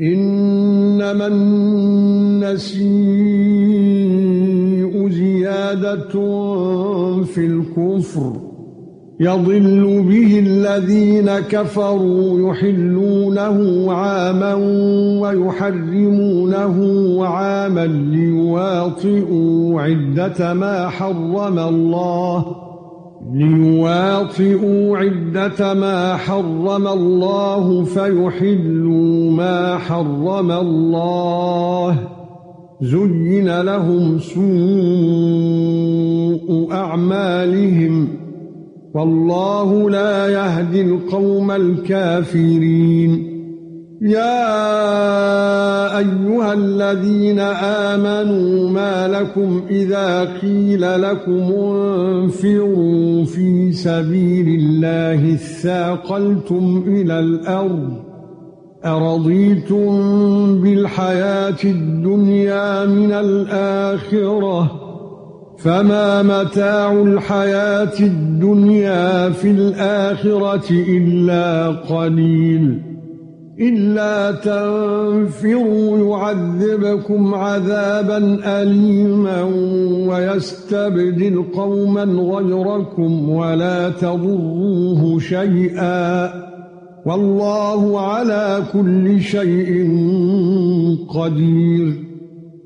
إنما النسيء زيادة في الكفر. يضل به الذين كفروا يحلونه عاما ويحرمونه عاما ليواطئوا عدة ما حرم الله. ليواطئوا عدة ما حرم الله فيحلوا ما حرم الله. زين لهم سوء أعمالهم. والله لا يهدي القوم الكافرين. يا أيها الذين آمنوا ما لكم إذا قيل لكم انفروا في سبيل الله اثاقلتم إلى الأرض أرضيتم بالحياة الدنيا من الآخرة فما متاع الحياة الدنيا في الآخرة إلا قليل إلا تنفروا يعذبكم عذابا اليما ويستبدل قوما غيركم ولا تضروه شيئا والله على كل شيء قدير.